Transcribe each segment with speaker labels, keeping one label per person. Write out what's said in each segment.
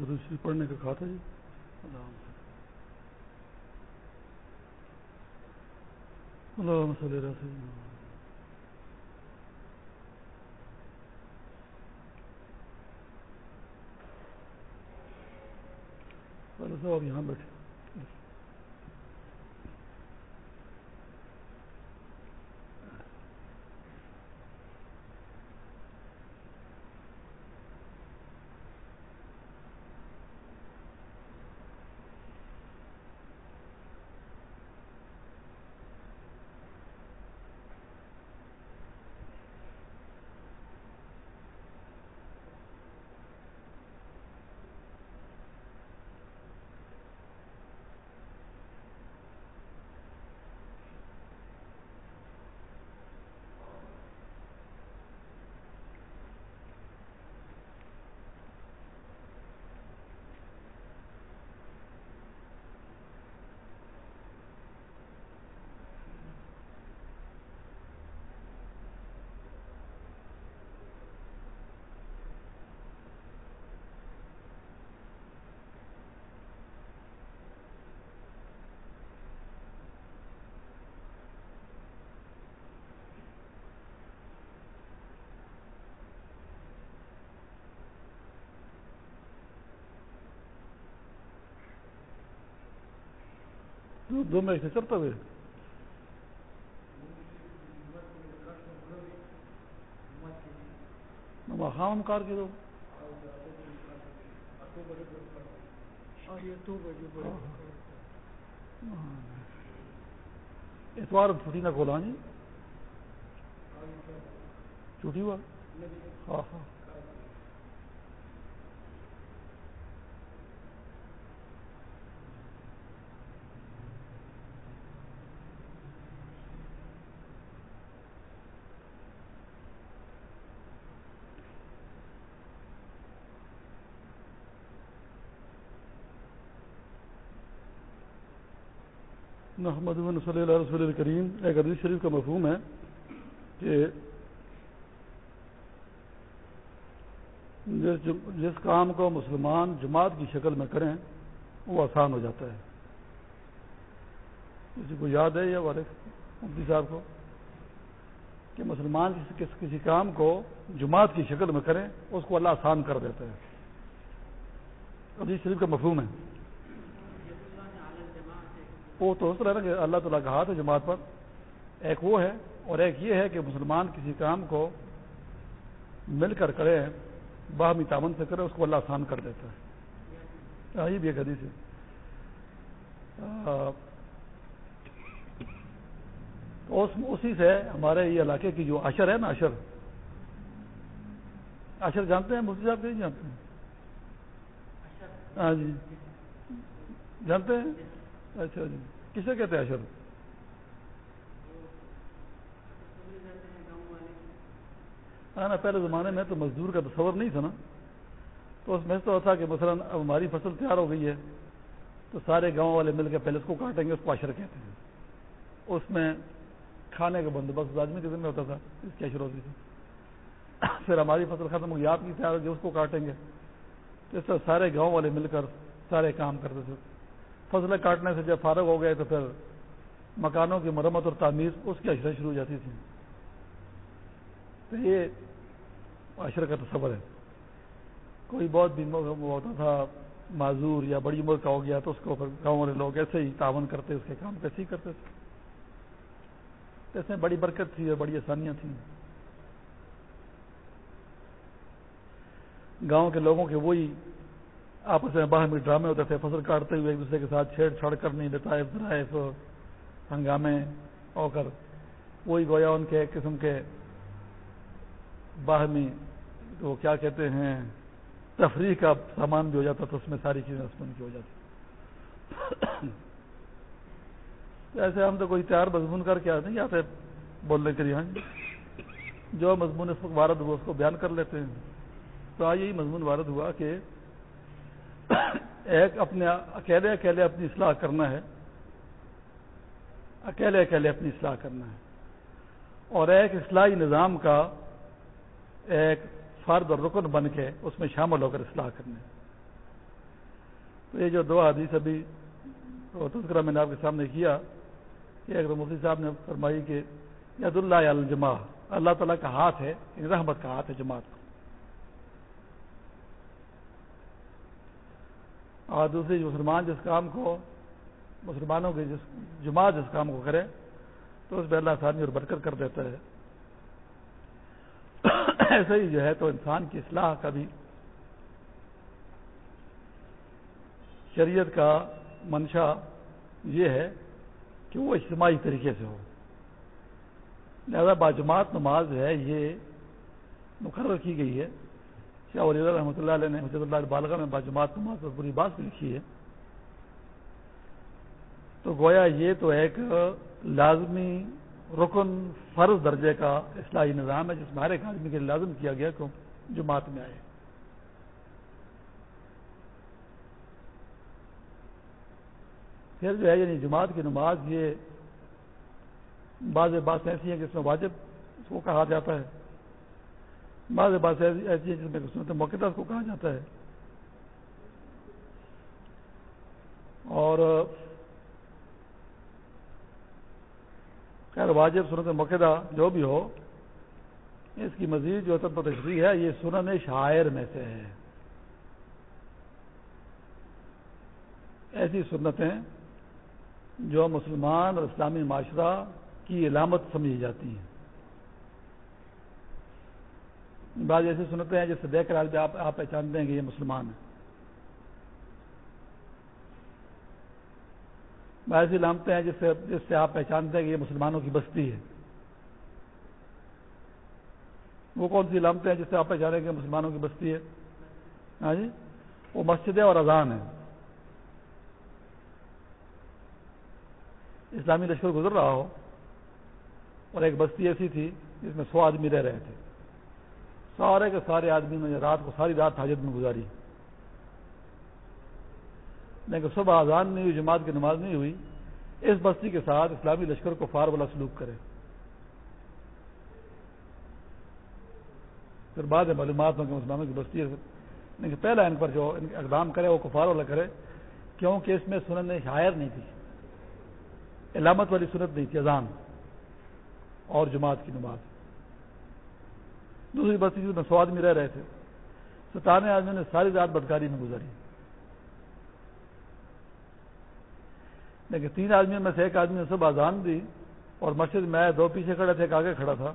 Speaker 1: دروشی پڑھنے کا کھاتا جی؟ اللہم صلی اللہ۔ علیہ صاحب یہاں بیٹھے۔ دو میں سے چلتا ہوئے خام کار کے دو اتوار چھٹی نہ کھولا جی چھٹی ہوا ہاں ہاں محمد صلی اللہ رسول الکریم ایک حدیث شریف کا مفہوم ہے کہ جس جس کام کو مسلمان جماعت کی شکل میں کریں، وہ آسان ہو جاتا ہے۔ کسی کو یاد ہے یا والد مفتی صاحب کو کہ مسلمان کس، کسی کام کو جماعت کی شکل میں کریں، اس کو اللہ آسان کر دیتا ہے۔ حدیث شریف کا مفہوم ہے۔ وہ تو اس طرح کہ اللہ تعالیٰ کا ہاتھ ہے جماعت پر۔ ایک وہ ہے اور ایک یہ ہے کہ مسلمان کسی کام کو مل کر کرے باہمی تعاون سے کرے اس کو اللہ آسان کر دیتا ہے۔ یہ بھی ایک حدیث ہے۔ تو اسی سے ہمارے یہ علاقے کی جو اشر ہے نا اشر اشر جانتے ہیں؟ مفتی صاحب نہیں جانتے؟ ہیں ہاں جی۔ جانتے ہیں؟ اچھا, اچھا۔ جی کسے کہتے ہیں اشر ہاں نا، پہلے زمانے میں تو مزدور کا تصور نہیں تھا نا۔ تو اس میں تو تھا کہ مثلا اب ہماری فصل تیار ہو گئی ہے، تو سارے گاؤں والے مل کے پہلے اس کو کاٹیں گے، اس کو اشر کہتے ہیں۔ اس میں کھانے کا بندوبست آدمی کے ذمہ ہوتا تھا؟ اس کی اشر ہوتی تھی پھر ہماری فصل ختم ہوئی آپ کی تیار ہوگی اس کو کاٹیں گے۔ تو اس طرح سارے گاؤں والے مل کر سارے کام کرتے تھے۔ فصلیں کاٹنے سے جب فارغ ہو گئے تو پھر مکانوں کی مرمت اور تعمیر اس کی اشریں شروع ہو جاتی تھی تو یہ عشر کا تصور ہے۔ کوئی بہت بھی ہوتا تھا، معذور یا بڑی عمر کا ہو گیا تو اس کو پھر گاؤں والے لوگ ایسے ہی تعاون کرتے، اس کے کام کیسے ہی کرتے تھے۔ اس میں بڑی برکت تھی اور بڑی آسانیاں تھیں۔ گاؤں کے لوگوں کے وہی آپس میں باہر میں ڈرامے ہوتے تھے، فصل کاٹتے ہوئے ایک دوسرے کے ساتھ چھیڑ چھاڑ کر نہیں دیتا ہنگامے ہو کر۔ وہی گویا ان کے ایک قسم کے باہمی وہ کیا کہتے ہیں، تفریح کا سامان بھی ہو جاتا تو اس میں ساری چیزیں اس کی ہو جاتی۔ ایسے ہم تو کوئی تیار مضمون کر کے نہیں آتے بولنے کے لیے ہاں جو مضمون اس وقت وارد ہوا اس کو بیان کر لیتے ہیں۔ تو آج یہی مضمون وارد ہوا کہ ایک اپنے اکیلے اکیلے اپنی اصلاح کرنا ہے۔ اکیلے اکیلے اپنی اصلاح کرنا ہے۔ اور ایک اصلاحی نظام کا ایک فرد اور رکن بن کے اس میں شامل ہو کر اصلاح کرنا ہے۔ تو یہ جو دو حدیث ابھی تذکرہ میں نے آپ کے سامنے کیا کہ ایک مفتی صاحب نے فرمائی کہ ید اللہ الجماع اللہ تعالیٰ کا ہاتھ ہے یعنی رحمت کا ہاتھ ہے جماعت کا اور دوسری مسلمان جس کام کو مسلمانوں کی جس جماعت جس کام کو کرے، تو اس پہ اللہ آسانی اور برکت کر دیتا ہے۔ ایسے ہی جو ہے تو انسان کی اصلاح کا بھی شریعت کا منشا یہ ہے کہ وہ اجتماعی طریقے سے ہو۔ لہذا باجماعت نماز جو ہے یہ مقرر کی گئی ہے۔ شاہ ولی رحمۃ اللہ علیہ نے حضرت اللہ بالغ میں باجماعت نماز پر پوری بات بھی لکھی ہے۔ تو گویا یہ تو ایک لازمی رکن فرض درجے کا اصلاحی نظام ہے، جس میں ہر ایک آدمی کے لازم کیا گیا کہ جماعت میں آئے۔ پھر جو ہے یعنی جماعت کی نماز یہ بعض بات ایسی ہیں کہ اس میں واجب اس کو کہا جاتا ہے۔ بعض بات ایسی ہیں جس میں سنت موقع اس کو کہا جاتا ہے۔ اور خیر واجب سنت موقع جو بھی ہو، اس کی مزید جو تشریح ہے، یہ سنن شاعر میں سے ہے۔ ایسی سنتیں جو مسلمان اور اسلامی معاشرہ کی علامت سمجھی جاتی ہیں۔ بعض ایسے سنتے ہیں جیسے دیکھ کر آپ آپ پہچانتے ہیں کہ یہ مسلمان ہے بعض ایسی علامتیں ہیں جس سے جس سے آپ پہچانتے ہیں کہ یہ مسلمانوں کی بستی ہے۔ وہ کون سی علامتیں ہیں جس سے آپ پہچانیں کہ مسلمانوں کی بستی ہے؟ ہاں جی؟ وہ مسجد اور اذان ہے اسلامی لشکر گزر رہا ہو اور ایک بستی ایسی تھی جس میں سو آدمی رہ رہے تھے۔ سارے کے سارے آدمی نے رات کو ساری رات حاجت میں گزاری۔ لیکن صبح آزان نہیں ہوئی، جماعت کی نماز نہیں ہوئی۔ اس بستی کے ساتھ اسلامی لشکر کو فار والا سلوک کرے۔ پھر بعد میں معلومات ہوں کہ مسلمانوں کی بستی ہے۔ پہلا ان پر جو اقدام کرے، وہ کفار والا کرے، کیونکہ اس میں سنن شاعر نہیں تھی۔ علامت والی سنت نہیں تھی، اذان اور جماعت کی نماز۔ دوسری بستی میں سو آدمی رہ رہے تھے۔ ستانے آدمی نے ساری رات بدکاری میں گزاری لیکن تین آدمیوں میں سے ایک آدمی نے سب آزان دی اور مسجد میں دو پیچھے کھڑے تھے، ایک آگے کھڑا تھا۔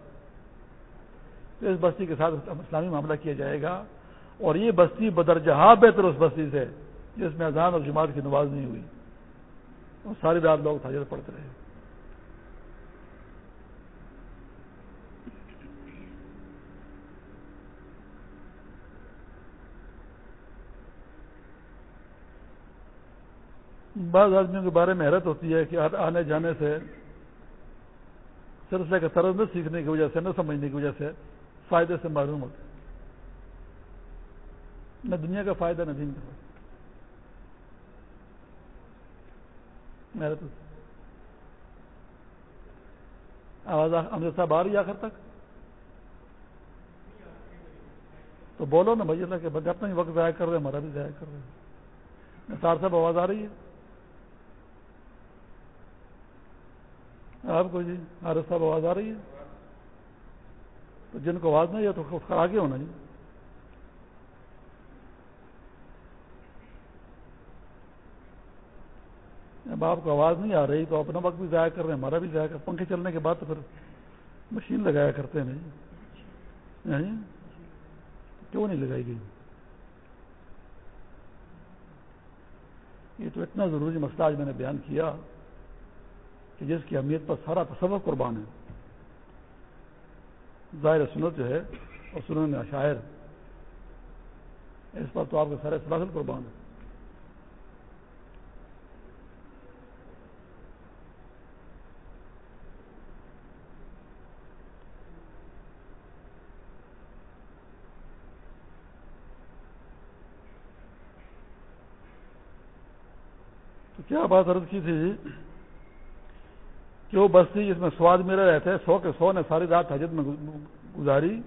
Speaker 1: تو اس بستی کے ساتھ اسلامی معاملہ کیا جائے گا۔ اور یہ بستی بدرجہاں بہتر اس بستی سے، جس میں اذان اور جماعت کی نماز نہیں ہوئی۔ اور ساری رات لوگ تھاجر پڑتے رہے۔ بعض آدمیوں کے بارے میں حیرت ہوتی ہے کہ آنے جانے سے سلسلے کا طرز نہ سیکھنے کی وجہ سے، نہ سمجھنے کی وجہ سے فائدے سے معلوم ہوتے نہ دنیا کا فائدہ، نہ دین کا فائدہ۔ آواز امجد صاحب آ رہی ہے آخر تک؟ تو بولو نا بھائی اللہ کے بندے، اپنا ہی وقت ضائع کر رہے ہیں، ہمارا بھی ضائع کر رہے ہیں۔ نثار صاحب آواز آ رہی ہے؟ آپ کو جی عارف صاحب آواز آ رہی ہے؟ تو جن کو آواز نہیں ہے تو آگے ہونا جی۔ اب آپ کو آواز نہیں آ رہی تو اپنا وقت بھی ضائع کر رہے ہیں، ہمارا بھی ضائع کر پنکھے چلنے کے بعد تو پھر مشین لگایا کرتے ہیں جی کیوں نہیں لگائی گئی؟ یہ تو اتنا ضروری مسئلہ آج میں نے بیان کیا۔ کہ جس کی اہمیت پر سارا تصور قربان ہے۔ ظاہر سنت جو ہے اور سننے میں شاعر اس پر تو آپ کے سارے سلاسل قربان ہے تو کیا بات عرض کی تھی؟ کہ وہ بستی جس میں سواد میرے رہتے سو کے سو نے ساری رات حجت میں گزاری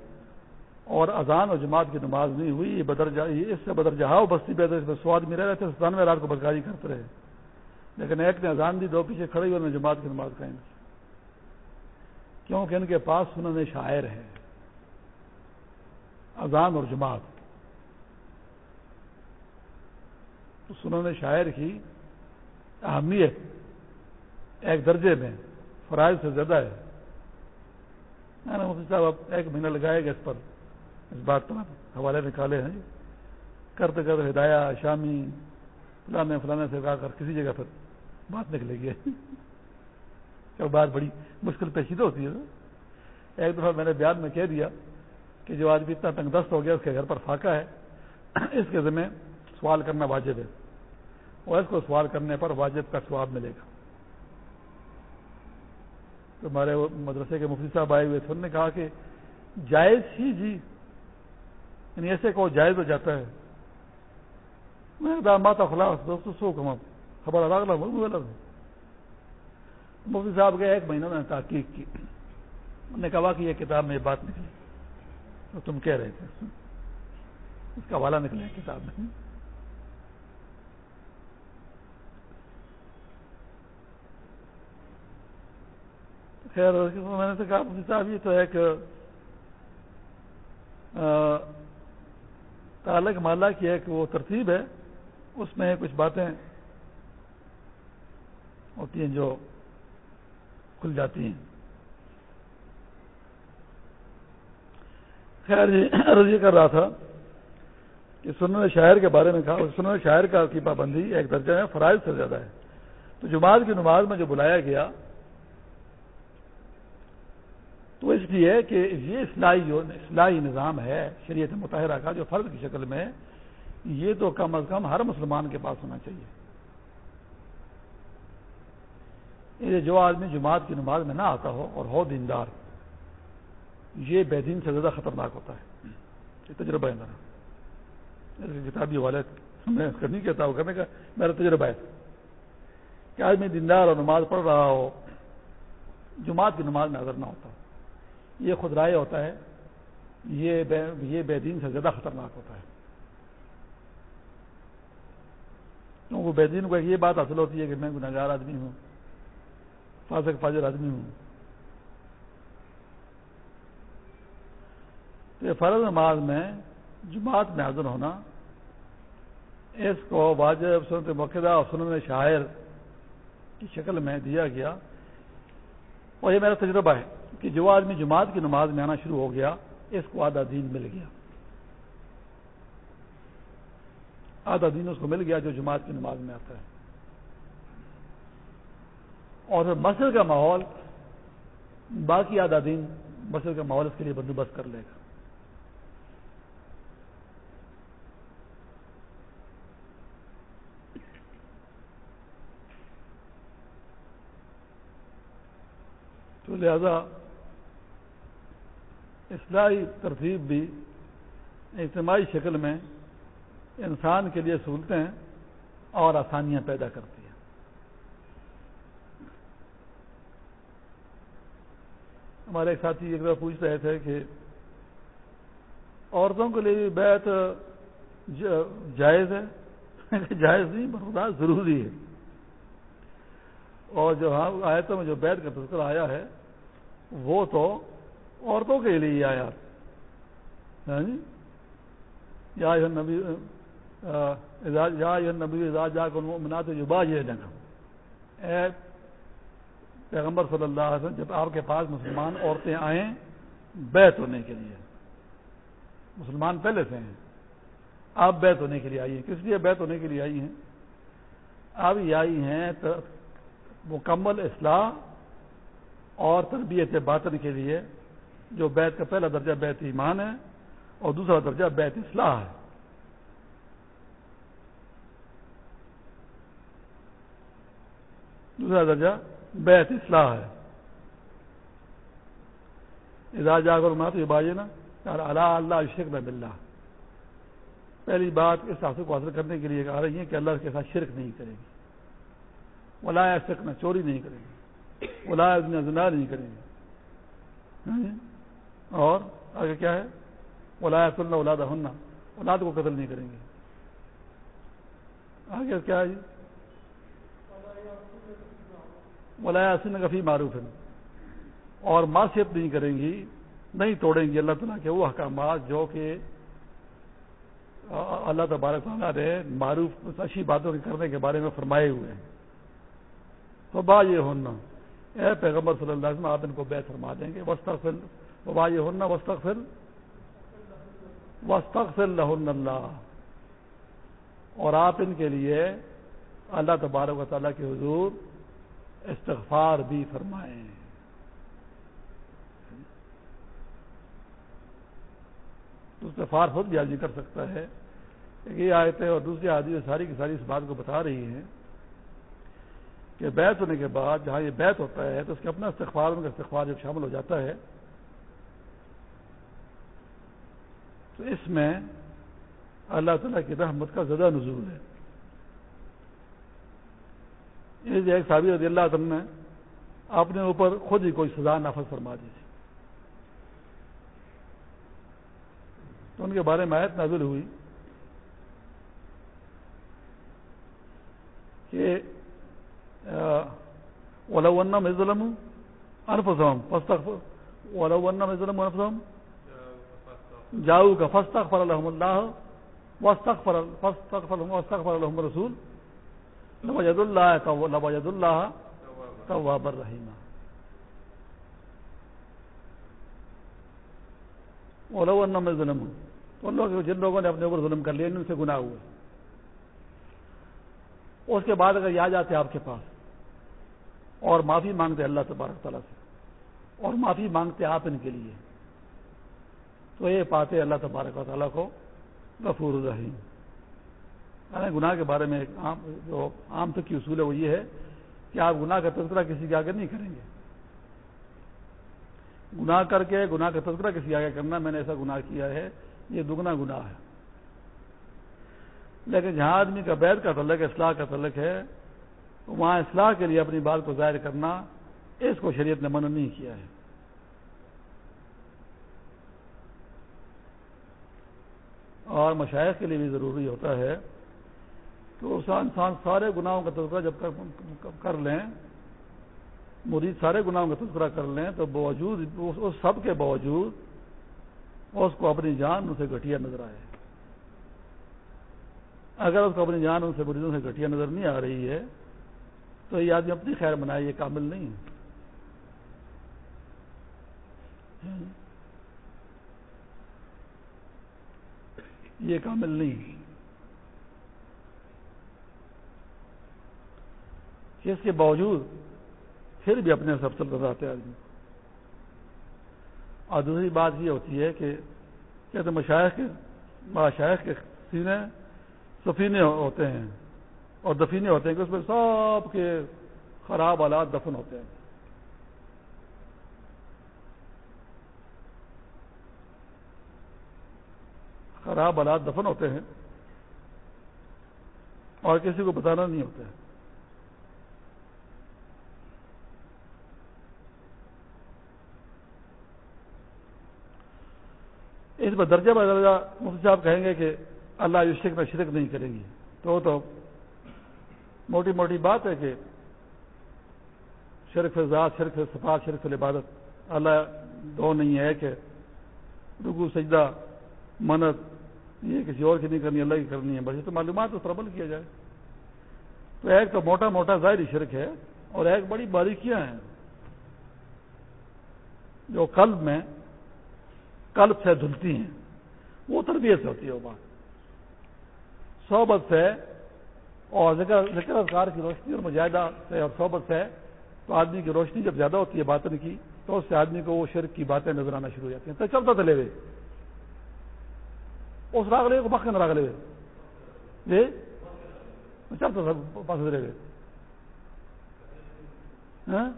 Speaker 1: اور اذان اور جماعت کی نماز نہیں ہوئی، یہ بدر جا اس سے بدر جہاؤ بستی پیدا اس میں سواد میں رہ رہے رات کو بدکاری کرتے رہے۔ لیکن ایک نے اذان دی، دو پیچھے کھڑے ہوئے نے جماعت کی نماز قائم کی۔ کیونکہ ان کے پاس سنن شاعر ہے اذان اور جماعت۔ تو سنن شاعر کی اہمیت ایک درجے میں فرائض سے زیادہ ہے۔ مفتی صاحب اب ایک مہینہ لگائے گا اس پر۔ اس بات پر حوالے نکالے ہیں۔ کرتے کرتے ہدایا شامی، فلانے فلانے سے کہا کر کسی جگہ پر بات نکلے گی۔ بات بڑی مشکل پیچیدہ ہوتی ہے۔ ایک دفعہ میں نے بیان میں کہہ دیا کہ جو آدمی اتنا تنگ دست ہو گیا، اس کے گھر پر فاقہ ہے۔ اس کے ذمہ سوال کرنا واجب ہے۔ اور اس کو سوال کرنے پر واجب کا سواب ملے گا۔ تو ہمارے مدرسے کے مفتی صاحب آئے ہوئے تھے، انہوں نے کہا کہ جائز ہی جی یعنی ایسے کو جائز ہو جاتا ہے۔ میں ماتا خلاص دوستوں سو کم خبر الگ الگ مفتی صاحب کے ایک مہینہ نے تحقیق کی۔ انہوں نے کہا کہ یہ کتاب میں یہ بات نکلی۔ تو تم کہہ رہے تھے۔ اس کا حوالہ نکلے کتاب میں۔ خیر، میں نے کہا مفتی صاحب یہ تو ایک تعلق مالا کی ایک وہ ترتیب ہے، اس میں کچھ باتیں ہوتی ہیں جو کھل جاتی ہیں۔ خیر جی عرض یہ کر رہا تھا کہ سنن شاعر کے بارے میں کہا، سنن شاعر کا کی پابندی ایک درجہ ہے، فرائض سے زیادہ ہے۔ تو جماعت کی نماز میں جو بلایا گیا تو اس لیے کہ یہ اصلاحی جو اصلاحی نظام ہے، شریعت مطالعہ کا جو فرض کی شکل میں، یہ تو کم از کم ہر مسلمان کے پاس ہونا چاہیے۔ جو آدمی جماعت کی نماز میں نہ آتا ہو اور ہو دیندار، یہ بے دین سے زیادہ خطرناک ہوتا ہے۔ یہ تجربہ ہے میرا۔ کتابی والد میں نہیں کہتا ہوں کرنے کا میرا تجربہ ہے۔ کہ آدمی دیندار اور نماز پڑھ رہا ہو، جماعت کی نماز میں نظر نہ ہوتا یہ خود رائے ہوتا ہے، یہ بے یہ بے دین سے زیادہ خطرناک ہوتا ہے۔ کیونکہ بے دین کو یہ بات حاصل ہوتی ہے کہ میں گناگار آدمی ہوں، فاسق، فاجر آدمی ہوں۔ تو فرض نماز میں، جماعت میں حاضر ہونا، اس کو واجب، سنت موقع اور سنت شاعر کی شکل میں دیا گیا اور یہ میرا تجربہ ہے۔ کہ جو آدمی جماعت کی نماز میں آنا شروع ہو گیا، اس کو آدھا دین مل گیا۔ آدھا دین اس کو مل گیا جو جماعت کی نماز میں آتا ہے۔ اور مسجد کا ماحول، باقی آدھا دن مسجد کا ماحول اس کے لیے بندوبست کر لے گا۔ تو لہذا اصلاحی ترتیب بھی اجتماعی شکل میں انسان کے لیے سہولتیں اور آسانیاں پیدا کرتی ہیں۔ ہمارے ایک ساتھی ایک بار پوچھ رہے تھے کہ عورتوں کے لیے بیت جائز ہے؟ جائز نہیں برخدا ضروری ہے۔ اور جو ہاں آیتوں میں جو بیت کا تذکر آیا ہے، وہ تو عورتوں کے لیے آیا ہاں جی؟ یا نبی یا نبی جا کر مناتے جو با یہ پیغمبر صلی اللہ علیہ وسلم، جب آپ کے پاس مسلمان عورتیں آئیں بیت ہونے کے لیے، مسلمان پہلے سے ہیں، آپ بیت ہونے کے لیے آئی ہیں۔ کس لیے بیت ہونے کے لیے آئی ہیں؟ اب یہ آئی ہیں مکمل اصلاح اور تربیت باطن کے لیے۔ جو بیت کا پہلا درجہ بیت ایمان ہے اور دوسرا درجہ بیت اصلاح ہے۔ دوسرا درجہ بیت اصلاح ہے۔ ادا جا کر مات یہ باجے نا اللہ اللہ شرک میں بلّہ پہلی بات اس حاصل کو حاصل کرنے کے لیے آ رہی ہے کہ اللہ کے ساتھ شرک نہیں کرے گی۔ ولا سکنا چوری نہیں کرے گی۔ ولا زنا نہیں کرے گی۔ ہاں جی؟ اور آگے کیا ہے؟ اولاد اولاد ہننا اولاد کو قتل نہیں کریں گے۔ آگے کیا ہے؟ جی ولایا سن کفی معروف۔ ہے اور معاشیت نہیں کریں گی، نہیں توڑیں گی اللہ تعالیٰ کے وہ احکامات جو کہ اللہ تبارک تعالیٰ نے معروف اچھی باتوں کے کرنے کے بارے میں فرمائے ہوئے ہیں۔ تو با یہ ہونا اے پیغمبر صلی اللہ علیہ وسلم، آپ ان کو بے فرما دیں گے۔ وسطل وبا یہ ہونا وسطل وسطل اللہ اور آپ ان کے لیے اللہ تبارک و تعالیٰ کے حضور استغفار بھی فرمائیں۔ استغفار خود بھی آدمی کر سکتا ہے۔ یہ آیتیں اور دوسری آدمی ساری کی ساری اس بات کو بتا رہی ہیں کہ بیت ہونے کے بعد جہاں یہ بیت ہوتا ہے تو اس کے اپنا استغفار، ان کا استغفار جب شامل ہو جاتا ہے تو اس میں اللہ تعالیٰ کی رحمت کا زیادہ نزول ہے۔ ایک صابر رضی اللہ عنہ نے اپنے اوپر خود ہی کوئی سزا نافذ فرما دی تھی۔ تو ان کے بارے میں آیت نازل ہوئی کہ ولو میں ظلم انفسهم فاستغفر ولو میں ظلم انفسهم جاؤ کا فاستغفر لهم الله واستغفر، فاستغفر لهم، واستغفر لهم الرسول. لوجد الله لوجد الله توابا ولو ان میں ظلم ان لوگ جن لوگوں نے اپنے اوپر ظلم کر لیا، ان سے گناہ ہوئے. اس کے بعد اگر یہ آ جاتے آپ کے پاس، اور معافی مانگتے اللہ تبارک تعالیٰ سے، اور معافی مانگتے آپ ان کے لیے تو یہ پاتے اللہ تبارک و تعالیٰ کو غفور الرحیم۔ یعنی گناہ کے بارے میں ایک عام جو عام تک کی اصول ہے وہ یہ ہے کہ آپ گناہ کا تذکرہ کسی کے آگے نہیں کریں گے۔ گناہ کر کے، گناہ کا تذکرہ کسی آگے کرنا میں نے ایسا گناہ کیا ہے، یہ دگنا گناہ ہے۔ لیکن جہاں آدمی کا بیت کا تعلق ہے، اصلاح کا تعلق ہے، وہاں اصلاح کے لیے اپنی بات کو ظاہر کرنا اس کو شریعت نے منع نہیں کیا ہے۔ اور مشاعر کے لیے بھی ضروری ہوتا ہے کہ اس انسان سارے گناہوں کا تذکرہ جب کر لیں، مرید سارے گناہوں کا تذکرہ کر لیں تو باوجود اس سب کے باوجود اس کو اپنی جان ان سے گٹھیا نظر آئے۔ اگر اس کو اپنی جان ان سے مریضوں سے گٹھیا نظر نہیں آ رہی ہے، تو یہ آدمی اپنی خیر منائے، یہ کامل نہیں ہے۔ یہ کامل نہیں۔ اس کے باوجود پھر بھی اپنے سب چل آتے آدمی۔ اور دوسری بات یہ ہوتی ہے کہ کہتے مشاعر کے مشاعر کے سینے سفینے ہوتے ہیں اور دفینے ہوتے ہیں کہ اس میں سب کے خراب آلات دفن ہوتے ہیں۔ خراب آلات دفن ہوتے ہیں اور کسی کو بتانا نہیں ہوتا ہے اس میں درجہ بہ درجہ مفتی صاحب کہیں گے کہ اللہ جو شرک میں شرک نہیں کریں گی۔ تو تو موٹی موٹی بات ہے کہ شرف ذات شرف صفات شرف العبادت۔ اللہ دو نہیں ہے کہ رگو سجدہ، منت یہ کسی اور کی نہیں کرنی، اللہ کی کرنی ہے، بس یہ تو معلومات اس پر عمل کیا جائے۔ تو ایک تو موٹا موٹا ظاہری شرک ہے اور ایک بڑی باریکیاں ہیں۔ جو قلب میں قلب سے دھلتی ہیں، وہ تربیت سے ہوتی ہے وہ بات۔ صحبت سے اور ذکر ذکر اذکار کی روشنی اور مجاہدہ سے اور صحبت سے تو آدمی کی روشنی جب زیادہ ہوتی ہے باطن کی، تو اس سے آدمی کو وہ شرک کی باتیں نظر آنا شروع ہو جاتی ہیں۔ تو چلتا چلے ہوئے۔ اس راگلے کو بخن راگلے ہوئے جی چلتا سر پاس ہوئے ہاں؟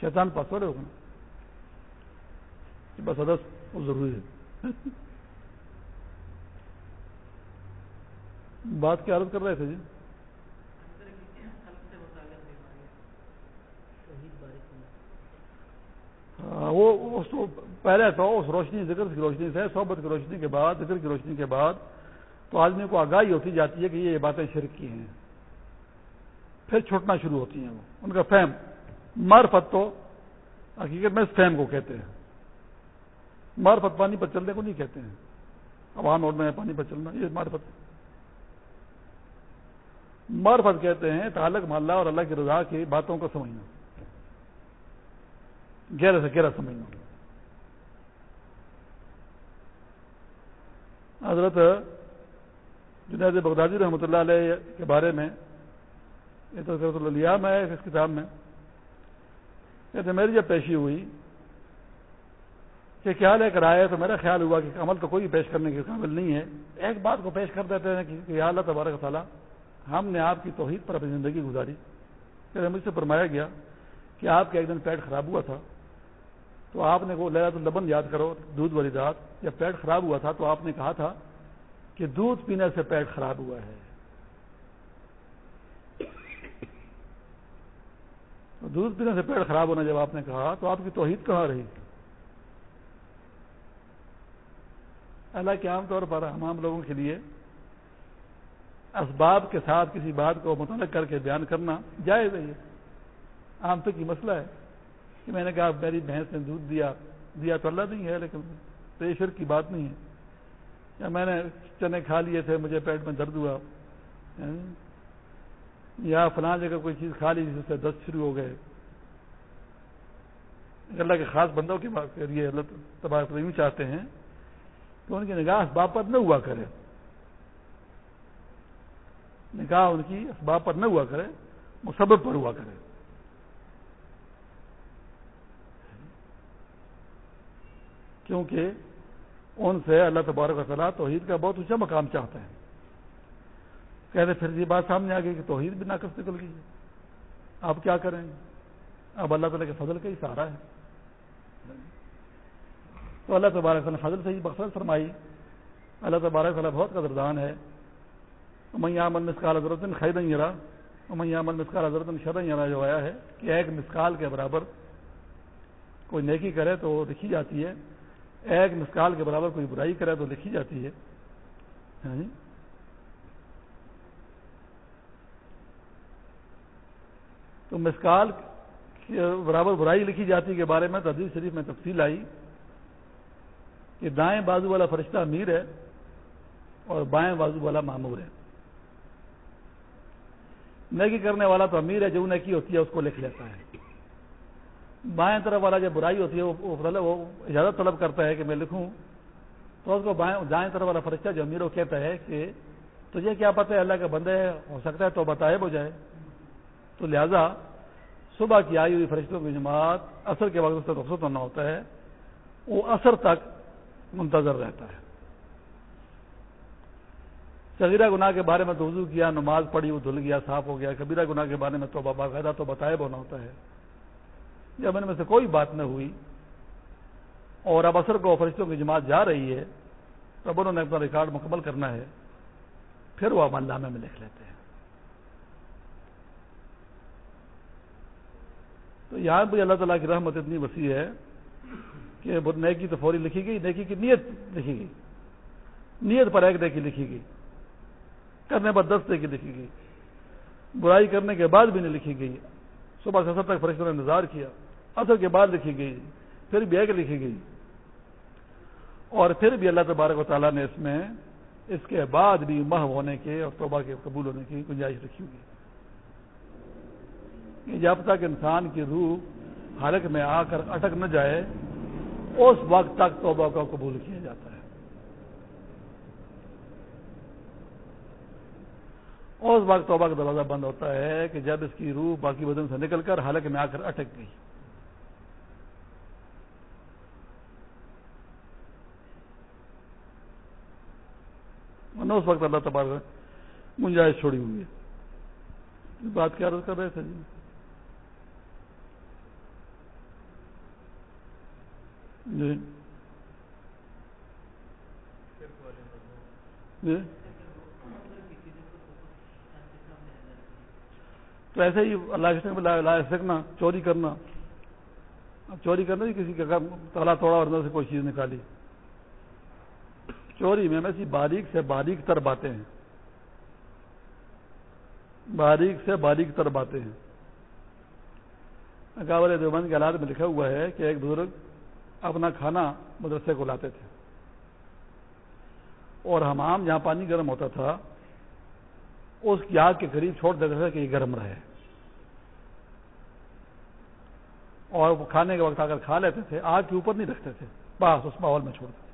Speaker 1: شیطان پاس ہو رہے ہوگا بس ادس وہ ضروری ہے بات کی عادت کر رہے تھے جی ہاں وہ پہلے تو اس روشنی ذکر کی روشنی سے صحبت کی روشنی کے بعد، ذکر کی روشنی کے بعد تو آدمی کو آگاہی ہوتی جاتی ہے کہ یہ باتیں شرک کی ہیں۔ پھر چھوٹنا شروع ہوتی ہیں وہ۔ ان کا فہم مرفت تو حقیقت میں اس فہم کو کہتے ہیں۔ مرفت پانی پر چلنے کو نہیں کہتے ہیں۔ عوام اوڑنا ہے پانی پر چلنا، یہ مرفت مرفت کہتے ہیں تعلق محلہ اور اللہ کی رضا کی باتوں کو سمجھنا۔ گہرے سے گہرا سمجھنا۔ حضرت جنید بغدادی رحمۃ اللہ علیہ کے بارے میں یہ تو لیا میں اس کتاب میں کہتے میری جب پیشی ہوئی کہ کیا لے کر آئے تو میرا خیال ہوا کہ عمل تو کوئی پیش کرنے کے قابل نہیں ہے۔ ایک بات کو پیش کر دیتے ہیں کہ یا اللہ تبارک تعالیٰ ہم نے آپ کی توحید پر اپنی زندگی گزاری۔ پھر مجھ سے فرمایا گیا کہ آپ کا ایک دن پیٹ خراب ہوا تھا۔ تو آپ نے وہ لیا تو لبن یاد کرو، دودھ والی دانت جب پیٹ خراب ہوا تھا تو آپ نے کہا تھا کہ دودھ پینے سے پیٹ خراب ہوا ہے۔ دودھ پینے سے پیٹ خراب ہونا جب آپ نے کہا، تو آپ کی توحید کہاں رہی؟ اللہ کے عام طور پر ہم لوگوں کے لیے اسباب کے ساتھ کسی بات کو متعلق کر کے بیان کرنا جائز ہے۔ یہ عام تک کی مسئلہ ہے۔ کہ میں نے کہا، میری بھینس نے دودھ دیا دیا تو اللہ نہیں ہے، لیکن پریشر کی بات نہیں ہے۔ یا میں نے چنے کھا لیے تھے، مجھے پیٹ میں درد ہوا۔ یا فلاں جگہ کوئی چیز کھا لی جس سے دست شروع ہو گئے۔ اللہ کے خاص بندوں کی بات کریے، اللہ تبارک یوں چاہتے ہیں کہ ان کی نگاہ اسباب پر نہ ہوا کرے۔ نگاہ ان کی اسباب پر نہ ہوا کرے، مسبب پر ہوا کرے۔ کیونکہ ان سے اللہ تبارک و تعالیٰ توحید کا بہت اونچا مقام چاہتے ہیں۔ کہتے پھر یہ بات سامنے آ گئی کہ توحید بھی ناقص نکل گئی آپ کیا کریں اب اللہ تعالیٰ کے فضل کا ہی سہارا ہے۔ تو اللہ تبارک نے فضل سے ہی بخص فرمائی۔ اللہ تبارک تعالیٰ بہت قدردان ہے۔ میاں من مسکال حضرت خیر یرا میاں من مسکال حضرت شرح یرا جو آیا ہے کہ ایک مسکال کے برابر کوئی نیکی کرے تو وہ لکھی جاتی ہے۔ ایک مسکال کے برابر کوئی برائی کرے تو لکھی جاتی ہے۔ ہاں جی۔ تو مسکال کے برابر برائی لکھی جاتی کے بارے میں تدیب شریف میں تفصیل آئی کہ دائیں بازو والا فرشتہ امیر ہے اور بائیں بازو والا معمور ہے۔ نیکی کرنے والا تو امیر ہے، جو نیکی ہوتی ہے اس کو لکھ لیتا ہے۔ بائیں طرف والا جب برائی ہوتی ہے، وہ اجازت طلب کرتا ہے کہ میں لکھوں۔ تو اس کو بائیں دائیں طرف والا فرشتہ جو امیر وہ کہتا ہے کہ تجھے کیا پتہ ہے، اللہ کے بندے ہو سکتا ہے تو بتائے ہو جائے۔ تو لہذا صبح کی آئی ہوئی فرشتوں کی جماعت اثر کے وقت اس سے رخصت ہونا ہوتا ہے۔ وہ اثر تک منتظر رہتا ہے۔ صغیرہ گناہ کے بارے میں تو وضو کیا، نماز پڑھی، وہ دھل گیا، صاف ہو گیا۔ کبیرہ گناہ کے بارے میں تو باقاعدہ تو بتائے ہونا ہوتا ہے۔ جب ان میں سے کوئی بات نہ ہوئی اور اب اثر کو فرشتوں کی جماعت جا رہی ہے، تب انہوں نے اپنا ریکارڈ مکمل کرنا ہے، پھر وہ عمل نامے میں لکھ لیتے ہیں۔ تو یہاں بھی اللہ تعالیٰ کی رحمت اتنی وسیع ہے کہ نیکی تو فوری لکھی گئی، نیکی کی نیت لکھی گئی۔ نیت پر ایک نیکی لکھی گئی، کرنے پر دس نیکی لکھی گئی۔ برائی کرنے کے بعد بھی نہیں لکھی گئی۔ صبح سے تک فرشتوں نے انتظار کیا۔ اثر کے بعد لکھی گئی، پھر بھی ایک لکھی گئی۔ اور پھر بھی اللہ تبارک و تعالیٰ نے اس میں اس کے بعد بھی مہ ہونے کے اور توبہ کے قبول ہونے کی گنجائش رکھی ہوئی۔ جب تک انسان کی روح حالت میں آ کر اٹک نہ جائے، اس وقت تک توبہ کا قبول کیا جاتا ہے۔ اس وقت توبہ کا دروازہ بند ہوتا ہے کہ جب اس کی روح باقی بدن سے نکل کر حالت میں آ کر اٹک گئی۔ اس وقت اللہ تبارک گنجائش چھوڑی ہوئی ہے۔ بات کیا کر رہے تھے جی؟ جی۔ جی۔ تو ایسے ہی اللہ کے سکنا، چوری کرنا۔ اب چوری کرنا کسی کا تالا توڑا اور اندر سے کوئی چیز نکالی۔ چوری میں ایسی باریک سے باریک تر باتیں ہیں۔ باریک سے باریک تر باتیں ہیں۔ اکابر دیوبند کے حالات میں لکھا ہوا ہے کہ ایک بزرگ اپنا کھانا مدرسے کو لاتے تھے۔ اور ہمام جہاں پانی گرم ہوتا تھا، اس کی آگ کے قریب چھوڑ دیتے تھے کہ یہ گرم رہے۔ اور وہ کھانے کے وقت اگر کھا لیتے تھے، آگ کے اوپر نہیں رکھتے تھے، بس اس ماحول میں چھوڑتے تھے۔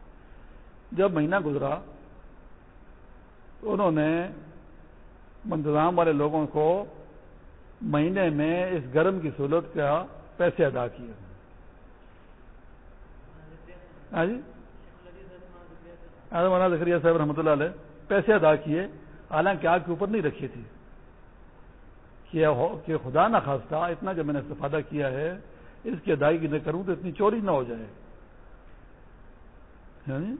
Speaker 1: جب مہینہ گزرا تو انہوں نے منتظام والے لوگوں کو مہینے میں اس گرم کی سہولت کا پیسے ادا کیے۔ ہاں جی؟ مولانا ذکریہ صاحب رحمۃ اللہ علیہ پیسے ادا کیے، حالانکہ آگ کے اوپر نہیں رکھی تھی۔ کہ خدا نہ خاصتا اتنا جو میں نے استفادہ کیا ہے، اس کی ادائیگی نہ کروں تو اتنی چوری نہ ہو جائے۔ ہاں جی؟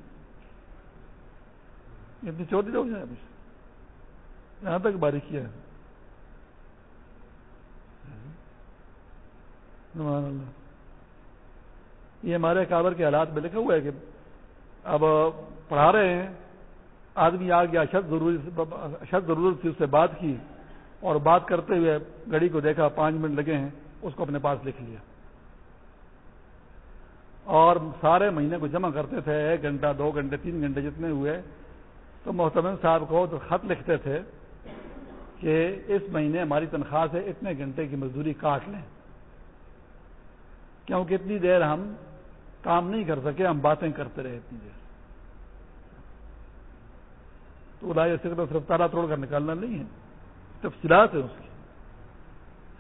Speaker 1: اتنی چوری نہ ہو جائے یہاں تک باریکی ہے یہ ہمارے کابر کے حالات میں لکھا ہوا ہے کہ اب پڑھا رہے ہیں۔ آدمی آ گیا اشد ضروری اشد ضرورت تھی اس سے بات کی اور بات کرتے ہوئے گھڑی کو دیکھا، پانچ منٹ لگے ہیں، اس کو اپنے پاس لکھ لیا۔ اور سارے مہینے کو جمع کرتے تھے، ایک گھنٹہ، دو گھنٹے، تین گھنٹے جتنے ہوئے تو محتمن صاحب کو خط لکھتے تھے کہ اس مہینے ہماری تنخواہ سے اتنے گھنٹے کی مزدوری کاٹ لیں۔ کیونکہ اتنی دیر ہم کام نہیں کر سکے، ہم باتیں کرتے رہے اتنی دیر۔ تو لائے سے صرف تالا توڑ کر نکالنا نہیں ہے، تفصیلات ہے اس کی۔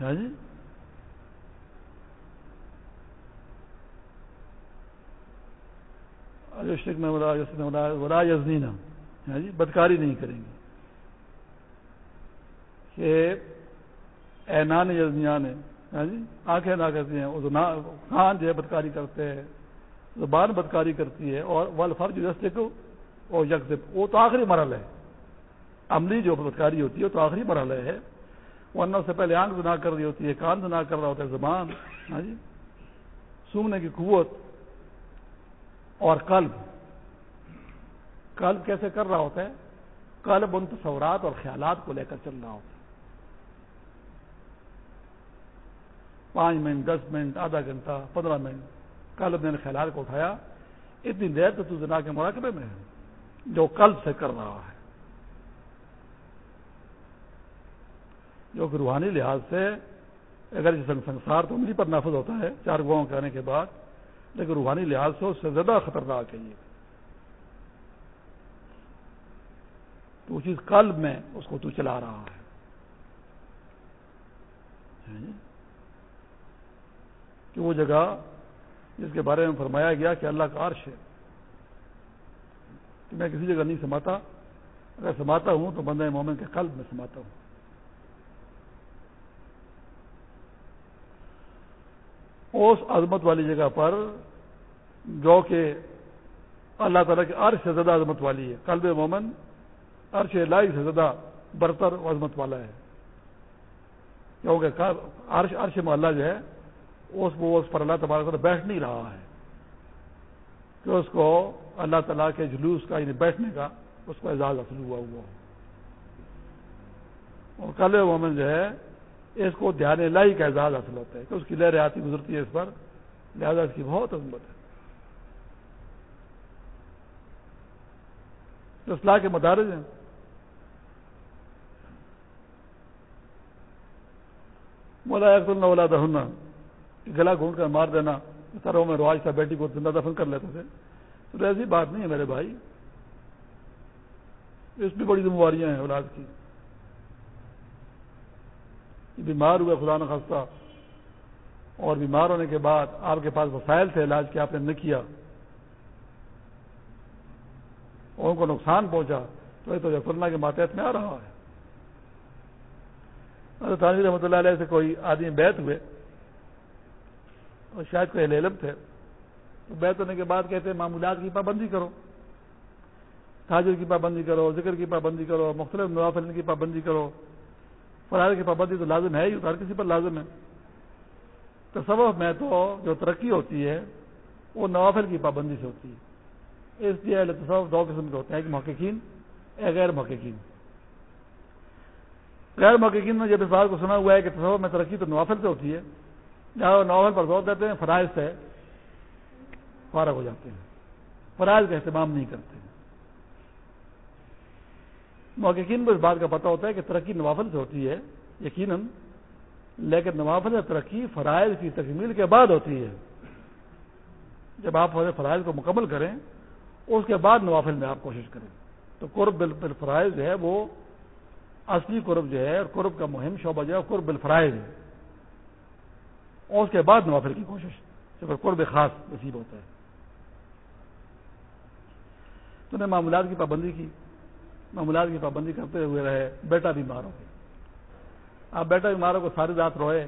Speaker 1: ہاں جی؟ یزنینا۔ ہاں جی بدکاری نہیں کریں گے۔ کہ اے نان یزنیان ہاں جی آنکھیں نہ کرتی ہیں کان جو ہے بدکاری کرتے ہیں، زبان بدکاری کرتی ہے، اور ول فرج رستے کو، وہ یک وہ تو آخری مرحلہ ہے۔ عملی جو بدکاری ہوتی ہے، وہ تو آخری مرحلہ ہے۔ ورنہ سے پہلے آنکھ دنا کر رہی ہوتی ہے، کان دنا کر رہا ہوتا ہے، زبان ہاں جی سونگنے کی قوت اور قلب۔ قلب کیسے کر رہا ہوتا ہے؟ قلب ان تصورات اور خیالات کو لے کر چل رہا ہوتا ہے۔ پانچ منٹ، دس منٹ، آدھا گھنٹہ، پندرہ منٹ۔ قلب نے خیالات کو اٹھایا، اتنی دیر تو تنا کے مراقبے میں ہے، جو قلب سے کر رہا ہے۔ جو کہ روحانی لحاظ سے اگر سنسار تو انہیں پر نافذ ہوتا ہے، چار گواؤں کے آنے کے بعد، لیکن روحانی لحاظ سے اس سے زیادہ خطرناک ہے یہ۔ تو چیز قلب میں اس کو تو چلا رہا ہے۔ یعنی کہ وہ جگہ جس کے بارے میں فرمایا گیا کہ اللہ کا عرش ہے۔ کہ میں کسی جگہ نہیں سماتا۔ اگر سماتا ہوں تو بندہ مومن کے قلب میں سماتا ہوں۔ اس عظمت والی جگہ پر جو کہ اللہ تعالیٰ کے عرش سے زیادہ عظمت والی ہے۔ قلب مومن عرش لائی سے زیادہ برتر عظمت والا ہے۔ کیونکہ عرش عرش محلہ جو ہے، اس وہ اس پر اللہ تبارک بیٹھ نہیں رہا ہے۔ کہ اس کو اللہ تعالیٰ کے جلوس کا یعنی بیٹھنے کا، اس کو اعزاز حاصل ہوا ہوا۔ اور کل مومن جو ہے، اس کو دھیان لائی کا اعزاز حاصل ہوتا ہے۔ کہ اس کی لہر آتی گزرتی ہے اس پر، لہذا اس کی بہت عظمت ہے۔ اصلاح کے مدارج ہیں مولا اللہ ولا دہنا گلا گھونٹ کر مار دینا سروں میں رواج تھا، بیٹی کو زندہ دفن کر لیتے تھے تو ایسی بات نہیں ہے میرے بھائی۔ اس بھی بڑی ذمہ داریاں ہیں اولاد کی۔ بیمار ہوئے خدا نخواستہ۔ اور بیمار ہونے کے بعد آپ کے پاس وسائل تھے، علاج کے آپ نے نہ کیا۔ اور ان کو نقصان پہنچا۔ تو یہ تو جفرنا کے ماتحت میں آ رہا ہے۔ تعلیم رحمۃ اللہ علیہ سے کوئی آدمی بیت ہوئے اور شاید کوئی علم تھے، تو بیت ہونے کے بعد کہتے ہیں معمولات کی پابندی کرو، تاجر کی پابندی کرو، ذکر کی پابندی کرو، مختلف نوافل کی پابندی کرو فرار کی پابندی تو لازم ہے ہی، ہر کسی پر لازم ہے۔ تصوف میں تو جو ترقی ہوتی ہے، وہ نوافل کی پابندی سے ہوتی ہے۔ اس لیے تصوف دو قسم کے ہوتے ہیں، ایک محققین، ایک غیر محققین۔ غیر محققین نے جب اس بات کو سنا ہوا ہے کہ تصوف میں ترقی تو نوافل سے ہوتی ہے، جہاں نوافل پر زور دیتے ہیں، فرائض سے فارغ ہو جاتے ہیں۔ فرائض کا اہتمام نہیں کرتے۔ محققین کو اس بات کا پتہ ہوتا ہے کہ ترقی نوافل سے ہوتی ہے، یقیناً، لیکن نوافل ترقی فرائض کی تکمیل کے بعد ہوتی ہے۔ جب آپ فرائض کو مکمل کریں، اس کے بعد نوافل میں آپ کوشش کریں۔ تو قرب بل فرائض جو ہے وہ اصلی قرب جو ہے اور قرب کا مہم شعبہ جو ہے، قرب بل فرائض ہے۔ اور اس کے بعد نوافل کی کوشش، جب قرب خاص نصیب ہوتا ہے۔ تو نے معاملات کی پابندی کی۔ معاملات کی پابندی کرتے ہوئے رہے، بیٹا بیمار ہو گیا آپ بیٹا بیمار ہو کو ساری رات روئے۔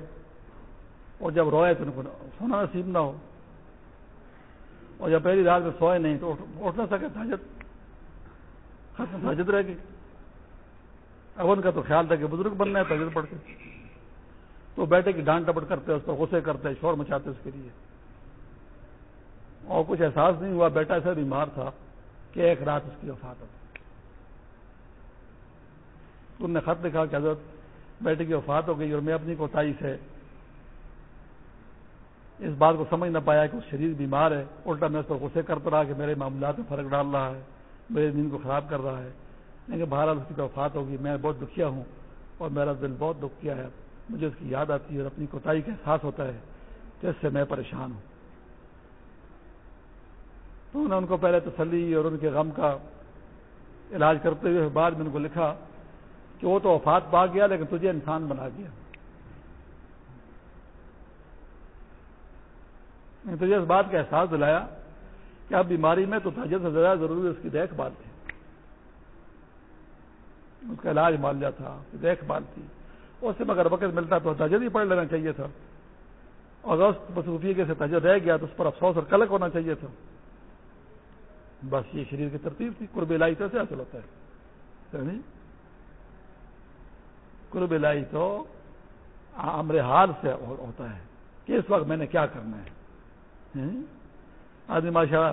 Speaker 1: اور جب روئے تو ان کو سونا نصیب نہ ہو۔ اور جب پہلی رات میں سوئے نہیں تو اٹھ نہ سکے تاجت ختم تاجت رہ گئی اب ان کا تو خیال تھا کہ بزرگ بننا ہے تاجت پڑھ کے تو بیٹے کی ڈانٹ ٹپٹ کرتے اس پر غصے کرتے شور مچاتے اس کے لیے۔ اور کچھ احساس نہیں ہوا، بیٹا ایسا بیمار تھا کہ ایک رات اس کی وفات ہو تم نے خط لکھا کہ حضرت بیٹے کی وفات ہو گئی اور میں اپنی کوتاہی سے اس بات کو سمجھ نہ پایا کہ وہ شریر بیمار ہے۔ الٹا میں اس پر غصے کرتا رہا کہ میرے معاملات میں فرق ڈال رہا ہے، میرے دن کو خراب کر رہا ہے۔ لیکن بہرحال اس کی وفات ہوگی، میں بہت دکھیا ہوں اور میرا دل بہت دکھ کیا ہے، مجھے اس کی یاد آتی ہے اور اپنی کوتاہی کا احساس ہوتا ہے کہ اس سے میں پریشان ہوں۔ تو انہوں نے ان کو پہلے تسلی اور ان کے غم کا علاج کرتے ہوئے بعد میں ان کو لکھا کہ وہ تو وفات پا گیا لیکن تجھے انسان بنا گیا یعنی تجھے اس بات کا احساس دلایا کہ اب بیماری میں تو تاجر سے زیادہ ضروری اس کی دیکھ بھال اس کا علاج مان لیا تھا، دیکھ بھال تھی۔ اس سے مگر وقت ملتا تو تاجر ہی پڑھ لینا چاہیے تھا۔ اور اس مصروفی کے سے تاجر رہ گیا تو اس پر افسوس اور کلک ہونا چاہیے تھا۔ بس یہ شریر کی ترتیب تھی۔ قرب علاج سے حاصل ہوتا ہے۔ یعنی قرب الہی تو امر حال سے ہوتا ہے کہ اس وقت میں نے کیا کرنا ہے۔ یعنی آدمی ماشاء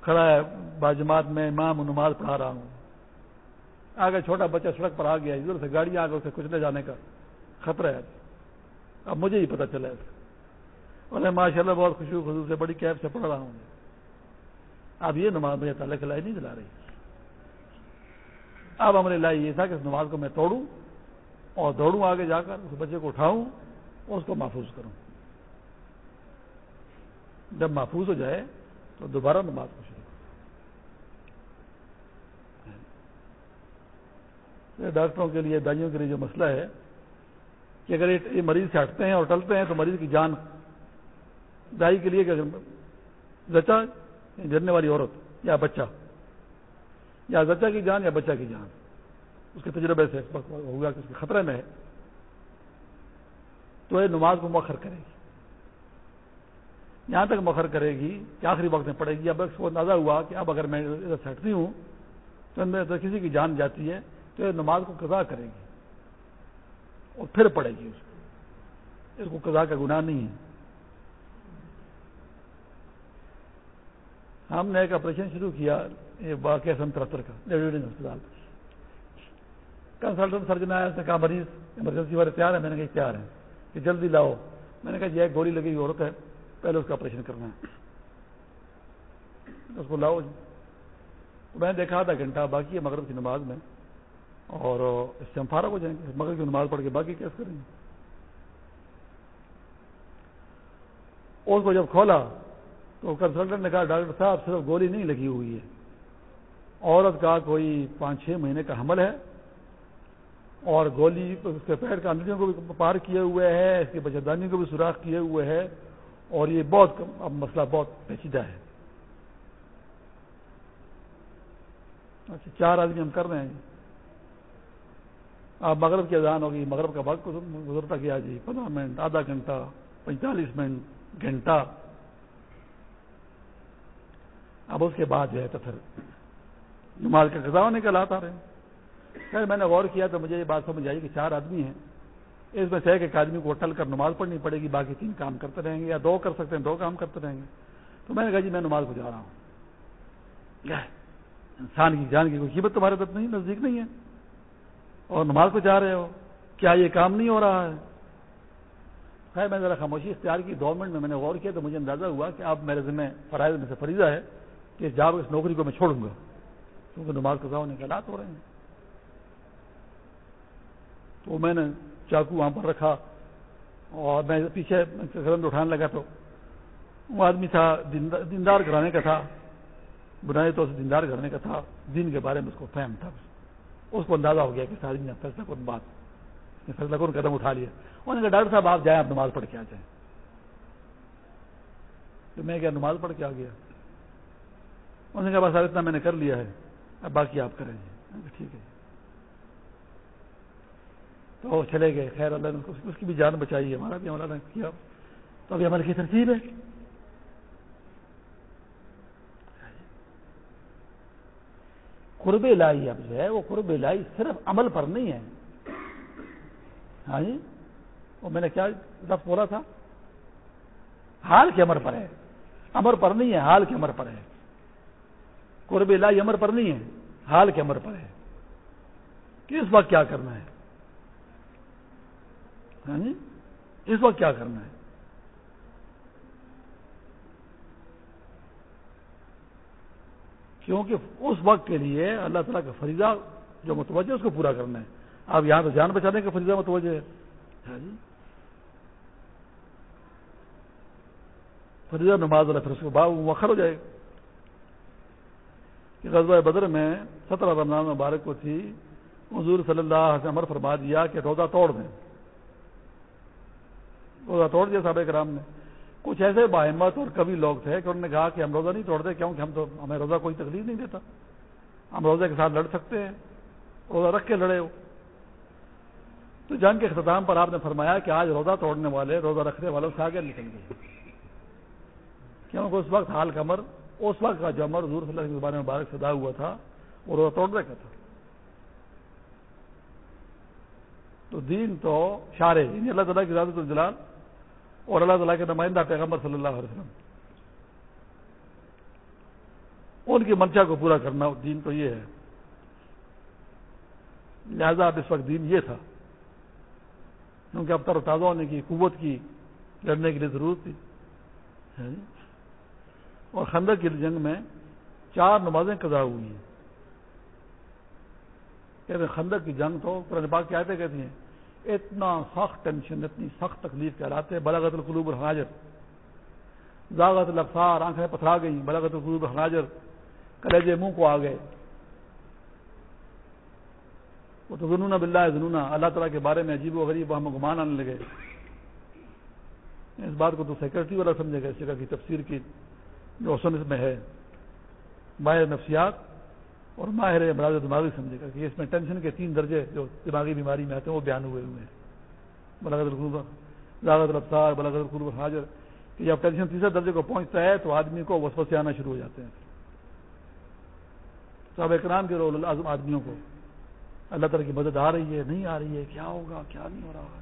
Speaker 1: کھڑا ہے، باجماعت میں امام نماز پڑھا رہا ہوں۔ آگے چھوٹا بچہ سڑک پر آ گیا، ادھر سے گاڑی آگے، اسے کچھ لے جانے کا خطرہ ہے۔ اب مجھے ہی پتا چلا اور میں ماشاء اللہ بہت خوشی خصوص سے بڑی کیب سے پڑھ رہا ہوں۔ اب یہ نماز مجھے تعلق لائی نہیں دلا رہی۔ اب ہمارے لائی یہ تھا کہ اس نماز کو میں توڑوں اور دوڑوں آگے جا کر، اس بچے کو اٹھاؤں اور اس کو محفوظ کروں۔ جب محفوظ ہو جائے تو دوبارہ نماز کو شروع ڈاکٹروں کے لیے، دائیوں کے لیے جو مسئلہ ہے کہ اگر یہ مریض سے ہٹتے ہیں اور ٹلتے ہیں تو مریض کی جان دائی کے لیے کہ زچا جرنے والی عورت یا بچہ، یا زچا کی جان یا بچہ کی جان۔ اس کے تجربے سے ہوگا کہ اس کے خطرے میں ہے۔ تو یہ نماز کو مؤخر کرے گی۔ یہاں تک مؤخر کرے گی کہ آخری وقت میں پڑے گی۔ اب کو اندازہ ہوا کہ اب اگر میں ادھر سے ہٹتی ہوں تو ان میں کسی کی جان جاتی ہے۔ تو یہ نماز کو قضا کرے گی اور پھر پڑے گی اس کو۔ اس کو قضا کا گناہ نہیں ہے۔ ہم نے ایک آپریشن شروع کیا، یہ واقعہ سن ترہتر کا ہسپتال۔ کنسلٹنٹ سرجن آیا، اس نے کہا، مریض ایمرجنسی والے تیار ہیں؟ میں نے کہا تیار ہیں۔ کہ جلدی لاؤ۔ میں نے کہا، یہ ایک گولی لگی ہوئی عورت ہے، پہلے اس کا آپریشن کرنا ہے۔ اس کو لاؤ۔ جی میں نے دیکھا، آدھا گھنٹہ باقی ہے مغرب کی نماز میں۔ اور اس سے ہم فارغ ہو جائیں گے۔ مغرب کی نماز پڑھ کے باقی کیس کریں گے؟ اس کو جب کھولا تو کنسلٹنٹ نے کہا، ڈاکٹر صاحب، صرف گولی نہیں لگی ہوئی ہے۔ عورت کا کوئی پانچ چھ مہینے کا حمل ہے اور گولی اس کے پیر کا اندریوں کو بھی پار کیے ہوئے ہے، اس کی بچتانی کو بھی سوراخ کیے ہوئے ہے اور یہ بہت اب مسئلہ بہت پیچیدہ ہے۔ اچھا چار آدمی ہم کر رہے ہیں۔ آپ مغرب کی اذان ہوگی، مغرب کا وقت گزرتا گیا جی پندرہ منٹ، آدھا گھنٹہ، پینتالیس منٹ، گھنٹہ۔ اب اس کے بعد جو ہے تو پھر نماز کا ہونے کے لاتا رہے خیر، میں نے غور کیا تو مجھے یہ بات سمجھ آئی کہ چار آدمی ہیں۔ اس میں سے ایک آدمی کو ٹل کر نماز پڑھنی پڑے گی، باقی تین کام کرتے رہیں گے یا دو کر سکتے ہیں، دو کام کرتے رہیں گے۔ تو میں نے کہا جی میں نماز کو جا رہا ہوں انسان کی جان کی کوئی قیمت تمہارے تک نہیں، نزدیک نہیں ہے۔ اور نماز کو جا رہے ہو، کیا یہ کام نہیں ہو رہا ہے؟ خیر، میں ذرا خاموشی اختیار کی، دو منٹ میں میں نے غور کیا تو مجھے اندازہ ہوا کہ اب میرے ذمہ فرائض میں سے فریضہ ہے کہ جا اس نوکری کو میں چھوڑوں گا، کیونکہ نماز قضا ہونے کے حالات ہو رہے ہیں۔ تو میں نے چاقو وہاں پر رکھا اور میں پیچھے گرند اٹھانے لگا تو وہ آدمی تھا، دیندار کرانے کا تھا بنائی تو دیندار کرنے کا تھا، دین کے بارے میں اس کو فہم تھا۔ اس کو اندازہ ہو گیا کہ آدمی نے فیصلہ کون بات فیصلہ کون قدم اٹھا لیا۔ انہوں نے کہا، ڈاکٹر صاحب، آپ جائیں، آپ نماز پڑھ کے آ جائیں۔ تو میں کیا نماز پڑھ کے آ گیا؟ انہوں نے کہا، بس اتنا میں نے کر لیا ہے، اب باقی آپ کریں گے۔ ٹھیک ہے۔ تو وہ چلے گئے۔ خیر، اللہ نے اس کی بھی جان بچائی ہے ہمارا بھی ہمارا کیا۔ تو ابھی ہماری کی ترتیب ہے؟ قرب لائی اب جو ہے وہ قرب لائی صرف عمل پر نہیں ہے۔ ہاں جی؟ وہ میں نے کیا لفظ بولا تھا؟ حال کے امر پر ہے۔ امر پر نہیں ہے، حال کے امر پر ہے۔ قرب لائی امر پر نہیں ہے، حال کے امر پر ہے۔ کہ اس وقت کیا کرنا ہے؟ ہاں جی؟ اس وقت کیا کرنا ہے؟ کیونکہ اس وقت کے لیے اللہ تعالیٰ کا فریضہ جو متوجہ اس کو پورا کرنا ہے۔ آپ یہاں تو جان بچانے کا فریضہ متوجہ ہے۔ جی؟ فریضہ نماز والا پھر اس کو بعد مخر ہو جائے۔ گا کہ غزوہ بدر میں سترہ رمضان مبارک کو تھی، حضور صلی اللہ علیہ وسلم فرما دیا کہ روزہ توڑ دیں۔ روزہ توڑ دیا صاحب کرام نے۔ کچھ ایسے باہمت اور کبھی لوگ تھے کہ انہوں نے کہا کہ ہم روزہ نہیں توڑتے کیونکہ ہم تو ہمیں روزہ کوئی تکلیف نہیں دیتا۔ ہم روزے کے ساتھ لڑ سکتے ہیں، روزہ رکھ کے لڑے ہو۔ تو جنگ کے اختتام پر آپ نے فرمایا کہ آج روزہ توڑنے والے، روزہ رکھنے والوں سے آگے نکل گئے۔ کیونکہ اس وقت حال کا مر اس وقت کا جو امر حضور صلی اللہ علیہ وسلم مبارک سدا ہوا تھا، وہ روزہ توڑنے کا تھا۔ تو دین تو شارے یعنی اللہ تعالیٰ کی زیادہ الجلال اور اللہ تعالیٰ کے نمائندہ پیغمبر صلی اللہ علیہ وسلم۔ ان کی منشا کو پورا کرنا دین تو یہ ہے۔ لہذا اب اس وقت دین یہ تھا۔ کیونکہ اب تر و تازہ ہونے کی، قوت کی، لڑنے کے لیے ضرورت تھی۔ ہاں جی؟ اور خندر کی جنگ میں چار نمازیں قضا ہوئی ہیں۔ کہتے ہیں خندق کی جنگ تو قرآن پاک کی آیتیں کہتی ہیں۔ اتنا سخت ٹینشن اتنی سخت تکلیف کہلاتے ہیں۔ بلاغت القلوب الحاجر زاغت الفسار آنکھیں پتھرا گئی بلاغت القلوب الحاجر کلیجے منہ کو آ گئے۔ وہ تو ضنون بلّہ ضنون اللہ تعالیٰ کے بارے میں عجیب و غریب ہم گمان آنے لگے۔ اس بات کو تو سیکرٹری والا سمجھے گا، اس جگہ کی تفسیر کی جو اس میں ہے۔ ماہر نفسیات۔ اور ماہر امراض دماغی سمجھے گا کہ اس میں ٹینشن کے تین درجے جو دماغی بیماری میں آتے ہیں، وہ بیان ہوئے ہوئے ہیں۔ بلاغت القلوب رفتار بلاغت القلوب حاضر کہ جب ٹینشن تیسرے درجے کو پہنچتا ہے تو آدمی کو وسوسے آنا شروع ہو جاتے ہیں۔ سب اکرام کے رول اعظم آدمیوں کو، اللہ تعالیٰ کی مدد آ رہی ہے، نہیں آ رہی ہے، کیا ہوگا، کیا نہیں ہو رہا۔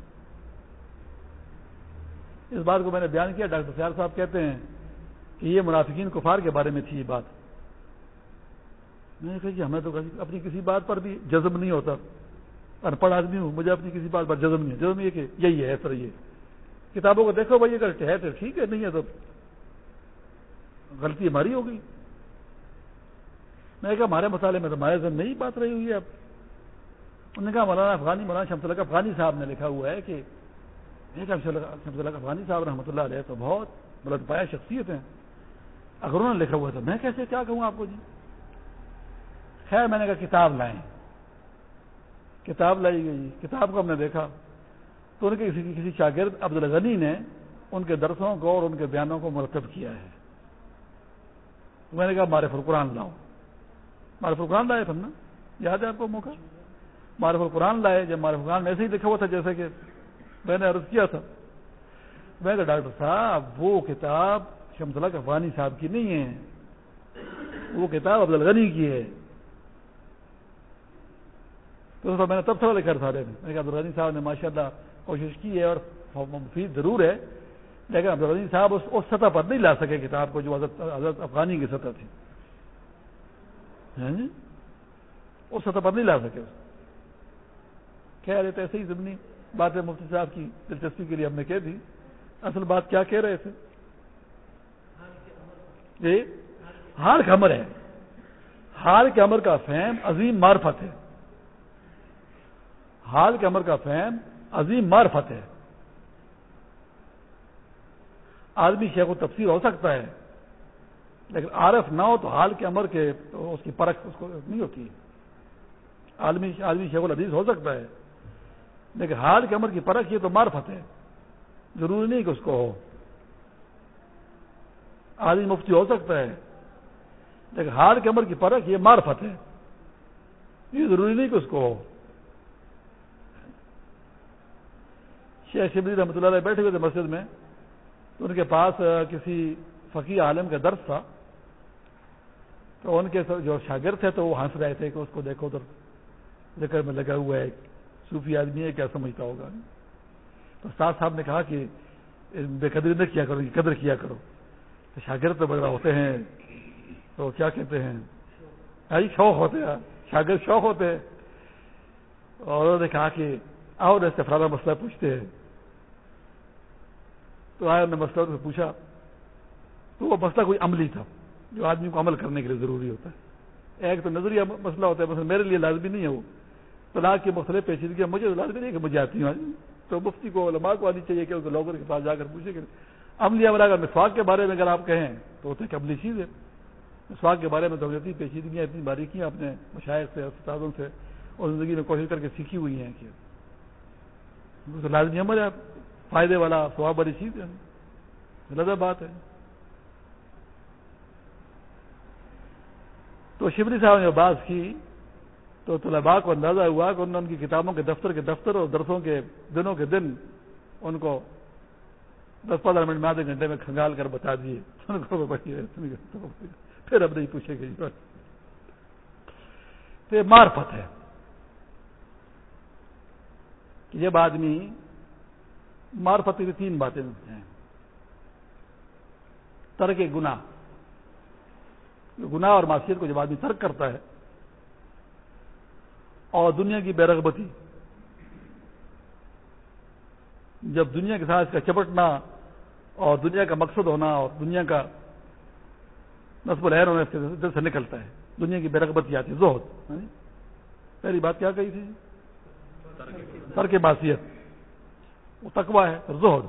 Speaker 1: اس بات کو میں نے بیان کیا، ڈاکٹر سیال صاحب کہتے ہیں کہ یہ منافقین کفار کے بارے میں تھی یہ بات۔ میں نے کہا کہ ہمیں تو اپنی کسی بات پر بھی جزم نہیں ہوتا۔ ان پڑھ آدمی ہوں، مجھے اپنی کسی بات پر جزم نہیں ہے۔ جزم یہ کہ یہی ہے سر یہ۔ کتابوں کو دیکھو بھائی اگر ہے تو ٹھیک ہے، نہیں ہے تو غلطی ہماری ہوگی میں نے کہا ہمارے مسالے میں تو ہمارے ذہن نہیں بات رہی ہوئی ہے۔ اب انہوں نے کہا مولانا افغانی، مولانا شمس اللہ افغانی صاحب نے لکھا ہوا ہے کہ شمس اللہ افغانی صاحب رحمۃ اللہ علیہ تو بہت بلند پایا، شخصیت ہیں۔ اگر انہوں نے لکھا ہوا تھا میں کیسے کیا کہوں آپ کو جی؟ خیر میں نے کہا کتاب لائیں۔ کتاب لائی گئی۔ کتاب کو ہم نے دیکھا۔ تو ان کے کسی کسی شاگرد عبد الغنی نے ان کے درسوں کو اور ان کے بیانوں کو مرتب کیا ہے۔ میں نے کہا مارے فرقرآن لاؤ۔ مارے فرقرآن لائے تھا نا؟ یاد ہے آپ کو موقع؟ مارف القرآن لائے۔ جب مارف القرآن میں ایسے ہی لکھا ہوا تھا جیسے کہ میں نے عرض کیا تھا۔ میں نے کہا ڈاکٹر صاحب، وہ کتاب شمس اللہ افغانی صاحب کی نہیں ہے۔ وہ کتاب عبد الغنی کی ہے۔ تو میں نے تب سوال لکھا سارے میں۔ نے کہا، عبد الغنی صاحب نے ماشاء اللہ کوشش کی ہے اور مفید ضرور ہے۔ لیکن عبدالعزیز صاحب اس اس سطح پر نہیں لا سکے کتاب کو جو حضرت حضرت افغانی کی سطح تھی۔ ہاں جی؟ اس سطح پر نہیں لا سکے کہہ رہے تھے، ایسے ہی ضمنی بات ہے مفتی صاحب کی دلچسپی کے لیے ہم نے کہہ دی۔ اصل بات کیا کہہ رہے تھے؟ جی؟ ہار کے امر ہے۔ ہار کے امر کا فہم عظیم معرفت ہے۔ حال کے امر کا فہم عظیم معرفت ہے۔ آدمی شیخ و تفسیر ہو سکتا ہے، لیکن عارف نہ ہو تو حال کے امر کے تو اس کی پرکھ اس کو نہیں ہوتی۔ آدمی آدمی شیخ العزیز ہو سکتا ہے، لیکن حال کے امر کی پرکھ یہ تو معرفت ہے۔ ضروری نہیں کہ اس کو ہو۔ آدمی مفتی ہو سکتا ہے، لیکن حال کے امر کی پرکھ یہ معرفت ہے۔ یہ ضروری نہیں کہ اس کو ہو۔ شیخ شبری رحمۃ اللہ علیہ بیٹھے ہوئے تھے مسجد میں، تو ان کے پاس کسی فقی عالم کا درس تھا۔ تو ان کے جو شاگرد تھے تو وہ ہنس رہے تھے کہ اس کو دیکھو تو ذکر میں لگا ہوا ہے صوفی آدمی ہے، کیا سمجھتا ہوگا؟ تو استاد صاحب نے کہا کہ بے قدری نہ کیا کرو قدر کیا کرو۔ تو شاگرد تو بڑا ہوتے ہیں۔ تو کیا کہتے ہیں؟ شوق ہوتے ہیں، شاگرد شوق ہوتے ہیں۔ اور انہوں نے کہا کہ آؤ ایسے فرارا مسئلہ پوچھتے ہیں تو آیا نے مسئلہ سے پوچھا تو وہ مسئلہ کوئی عملی تھا جو آدمی کو عمل کرنے کے لیے ضروری ہوتا ہے ایک تو نظریہ مسئلہ ہوتا ہے مثلا میرے لیے لازمی نہیں ہے وہ طلاق کے مسئلے پیچیدگی مجھے لازمی نہیں کہ مجھے آتی ہوں تو مفتی کو علماء کو آنی چاہیے کہ اس لوگوں کے پاس جا کر پوچھے کہ عملی عملہ اگر مسواق کے بارے میں اگر آپ کہیں تو ہوتا ہے کہ عملی چیز ہے مسواق کے بارے میں تو اتنی پیچیدگیاں اتنی باریکیاں اپنے مشاعر سے استادوں سے اور زندگی میں کوشش کر کے سیکھی ہوئی ہیں کہ تو لازمی عمل ہے فائدے والا سواب والی چیز ہے۔ لذا بات ہے۔ تو شبری صاحب نے بات کی، تو طلباء کو اندازہ ہوا کہ انہوں نے ان کی کتابوں کے دفتر کے دفتر اور درسوں کے دنوں کے دن ان کو دس پندرہ منٹ میں آدھے گھنٹے میں کھنگال کر بتا دیے۔ پھر اب نہیں پوچھے گی تو یہ مارفت ہے کہ جب آدمی مارفت کی تین باتیں ہیں۔ ترک گنا گناہ اور معاشیت کو جب آدمی ترک کرتا ہے اور دنیا کی بے رغبتی، جب دنیا کے ساتھ اس کا چپٹنا اور دنیا کا مقصد ہونا اور دنیا کا نصب الحر ہونا اس کے دل سے نکلتا ہے۔ دنیا کی بے رغبتی آتی ہے، زہد۔ یعنی پہلی بات کیا کہی تھی؟ ترک معاشیت وہ تقوا ہے زہد۔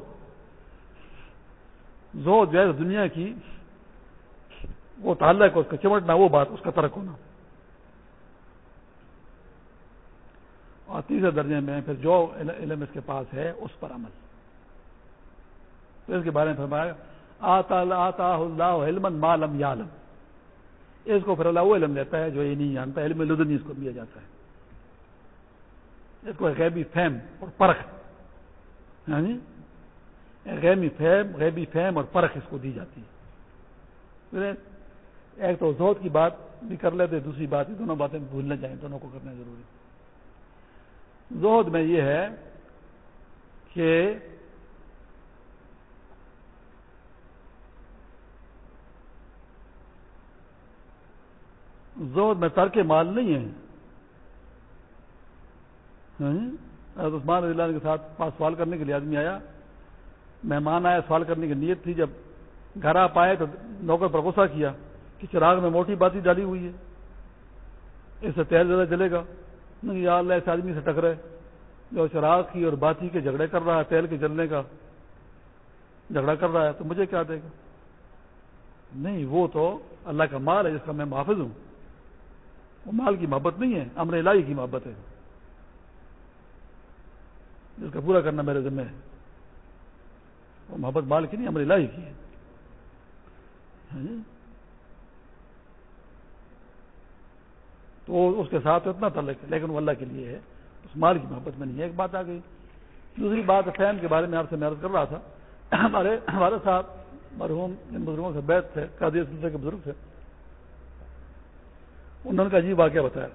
Speaker 1: زہد جو ہے دنیا کی، وہ تعلق، اس کا چمٹنا، وہ بات، اس کا ترک ہونا۔ اور تیسرے درجے میں پھر جو علم اس کے پاس ہے، اس پر عمل۔ تو اس کے بارے میں فرمایا، آتا آتا اللہ علم مالم یالم اس کو پھر اللہ وہ علم دیتا ہے جو یہ نہیں جانتا، علم لدنی اس کو دیا جاتا ہے۔ اس کو غیبی فہم اور پرکھ یعنی غیبی فہم غیبی فہم اور پرکھ اس کو دی جاتی ہے ایک تو زہد کی بات بھی کر لیتے دوسری بات دونوں باتیں بھولنا چاہیں دونوں کو کرنا ضروری زہد میں یہ ہے کہ زہد میں ترک مال نہیں ہے عثمان رضی اللہ کے ساتھ پاس سوال کرنے کے لیے آدمی آیا۔ مہمان آیا، سوال کرنے کی نیت تھی۔ جب گھر آپ آئے تو نوکر پر غصہ کیا کہ چراغ میں موٹی باتی ڈالی ہوئی ہے اس سے تیل زیادہ جلے گا۔ نہیں یا اللہ اس آدمی سے ٹکرے۔ جو چراغ کی اور باتی کے جھگڑے کر رہا ہے، تیل کے جلنے کا جھگڑا کر رہا ہے، تو مجھے کیا دے گا؟ نہیں، وہ تو اللہ کا مال ہے، جس کا میں محافظ ہوں۔ وہ مال کی محبت نہیں ہے، امر الہی کی محبت ہے۔ جس کا پورا کرنا میرے ذمہ ہے۔ وہ محبت مال کی نہیں، امر الہی کی ہے۔ ہاں جی۔ تو اس کے ساتھ اتنا تعلق ہے، لیکن وہ اللہ کے لیے ہے۔ اس مال کی محبت میں نہیں ہے۔ ایک بات آ گئی۔ دوسری بات فین کے بارے میں آپ سے محنت کر رہا تھا۔ ہمارے ہمارے ساتھ مرحوم، جن بزرگوں سے بیت تھے قادی سلسلے کے بزرگ تھے۔ انہوں نے کا عجیب واقعہ بتایا۔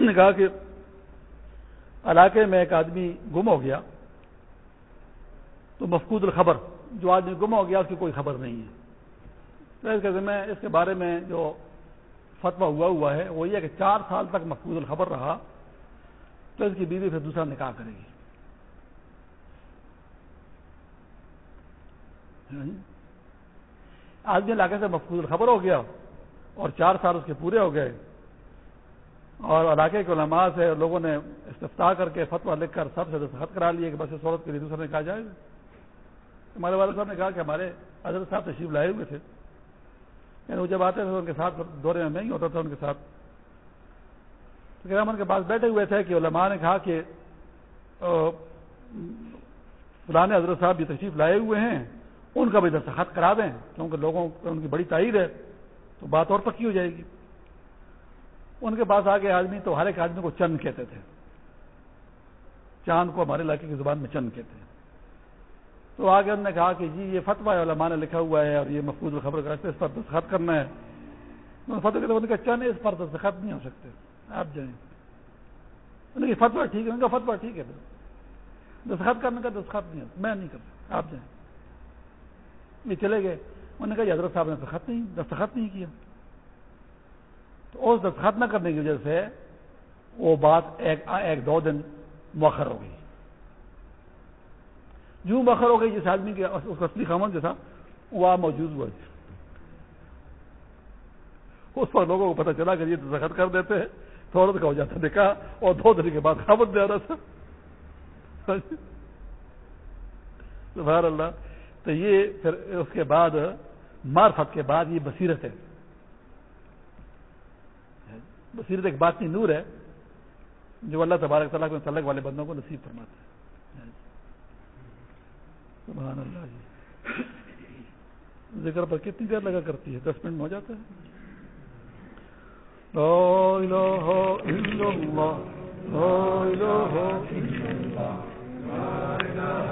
Speaker 1: نے کہا کہ علاقے میں ایک آدمی گم ہو گیا تو مفقود الخبر، جو آدمی گم ہو گیا اس کی کوئی خبر نہیں ہے۔ تو اس کے میں، اس کے بارے میں جو فتوا ہوا ہوا ہے، وہ یہ کہ چار سال تک مفقود الخبر رہا تو اس کی بیوی پھر دوسرا نکاح کرے گی۔ آدمی علاقے سے مفقود الخبر ہو گیا اور چار سال اس کے پورے ہو گئے۔ اور علاقے کے علماء سے لوگوں نے استفتا کر کے فتوا لکھ کر سب سے دستخط کرا لیے کہ بس اس عورت کے لیے دوسرا نے کہا جائے ہمارے والد صاحب نے کہا کہ ہمارے حضرت صاحب تشریف لائے ہوئے تھے۔ یعنی وہ جب آتے تھے ان کے ساتھ دورے میں نہیں ہوتا تھا ان کے ساتھ۔ تو ہم ان کے پاس بیٹھے ہوئے تھے کہ علماء نے کہا کہ فلانے حضرت صاحب یہ تشریف لائے ہوئے ہیں، ان کا بھی دستخط کرا دیں، کیونکہ لوگوں، ان کی بڑی تعید ہے، تو بات اور پکی ہو جائے گی۔ ان کے پاس آگے آدمی، تو ہر ایک آدمی کو چند کہتے تھے۔ چاند کو ہمارے علاقے کی زبان میں چند کہتے ہیں۔ تو آگے انہوں نے کہا کہ جی یہ فتوا ہے علماء نے لکھا ہوا ہے اور یہ محفوظ خبر کا اس پر دستخط کرنا ہے۔ فتح کا چند اس پر دستخط نہیں ہو سکتے۔ آپ جائیں۔ فتوا ٹھیک ہے۔ ان کا فتوا ٹھیک ہے۔ دستخط کرنے کا دستخط نہیں ہے۔ میں نہیں کرتا آپ جائیں۔ یہ چلے گئے۔ انہوں نے کہا حضرت صاحب نے دستخط نہیں دستخط نہیں کیا۔ تو اس دستخط نہ کرنے کی وجہ سے وہ بات ایک ایک دو دن مؤخر ہو گئی۔ جو مؤخر ہو گئی جس آدمی کے اس کا اصلی خامن جو تھا، وہ موجود ہوا۔ اس پر لوگوں کو پتہ چلا کہ یہ دستخط کر دیتے ہیں، تو عورت کا ہو جاتا دیکھا اور دو دن کے بعد خامد دے رہا تھا۔ سبحان اللہ۔ تو یہ پھر اس کے بعد، معرفت کے بعد یہ بصیرت ہے بصیرت ایک بات نور ہے، جو اللہ تبارک تعالیٰ کے تعلق والے بندوں کو نصیب فرماتا ہے۔ سبحان اللہ جی۔ ذکر پر کتنی دیر لگا کرتی ہے؟ دس منٹ میں ہو جاتا ہے۔ لا الہ الا اللہ۔ لا الہ الا اللہ۔